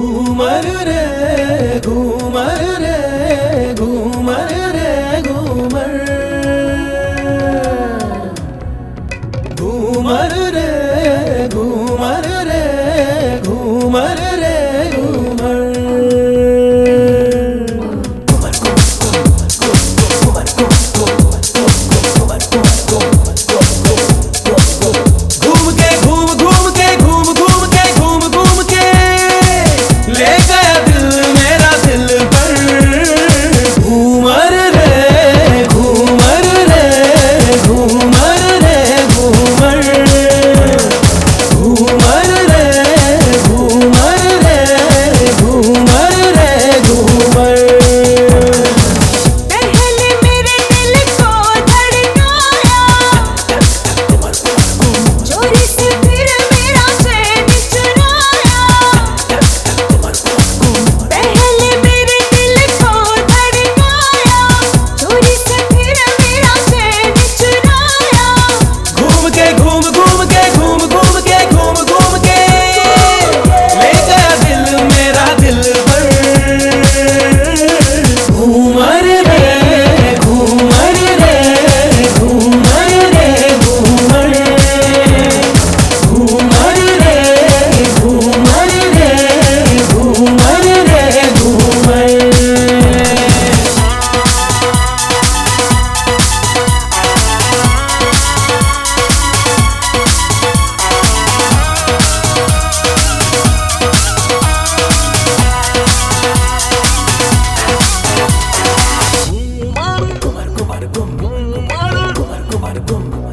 घूमर रे घूमर रे घूमर रे घूमर। घूमर रे घूमर रे घूमर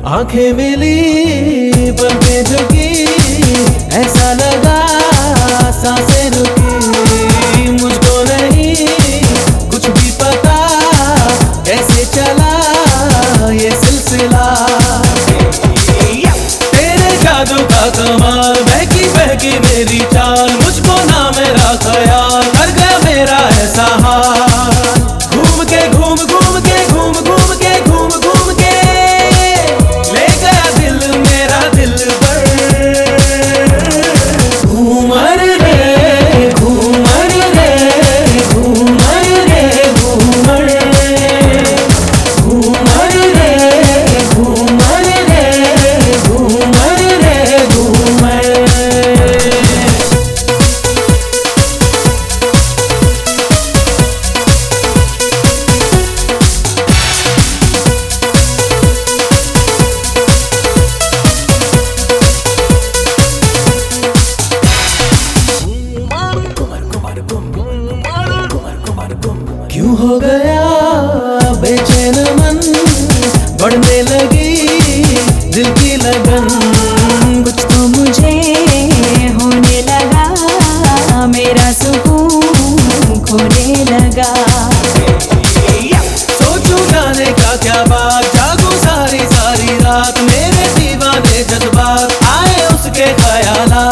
आँखें मिली पलके झुकी ऐसा लगा यूँ हो गया, बेचैन मन बढ़ने लगी, दिल की लगन कुछ तो मुझे होने लगा, मेरा सुकून खोने लगा। सोचू जाने का क्या बात, जागू सारी सारी रात, मेरे दीवाने जज्बात, आए उसके ख्याला